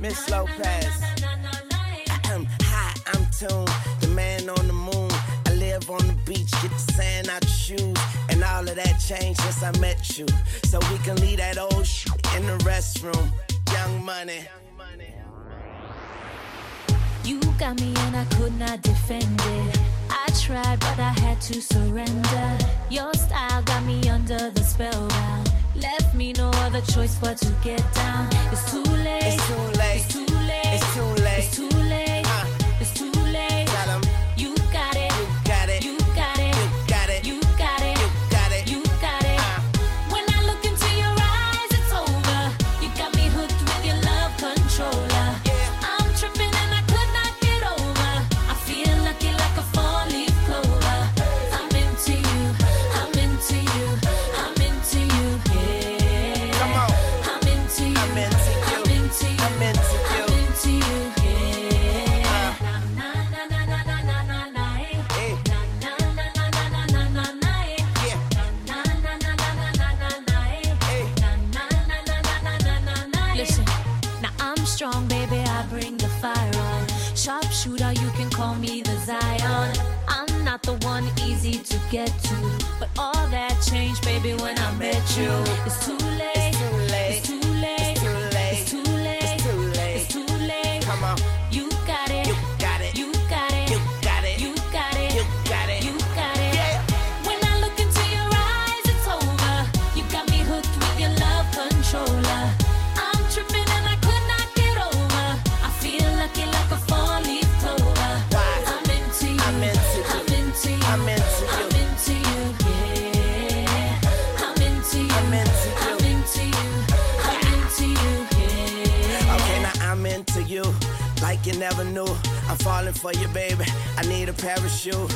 Miss Lopez. I'm high, I'm tuned. The man on the moon. I live on the beach, get the sand out your shoes. And all of that changed since I met you. So we can leave that old shit in the restroom. Young money. You got me and I could not defend it. I tried, but I had to surrender. Your style got me under the spellbound. Me no other choice but to get down. It's too late. It's too late. It's too late. Call me the Zion. I'm not the one easy to get to, but all that changed, baby, when I met you. It's too late. You like you never knew. I'm falling for you, baby. I need a parachute.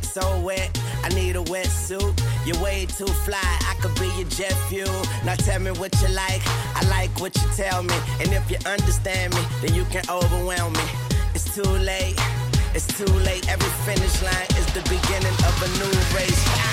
So wet, I need a wetsuit. You're way too fly, I could be your jet fuel. Now tell me what you like, I like what you tell me. And if you understand me, then you can overwhelm me. It's too late, it's too late. Every finish line is the beginning of a new race.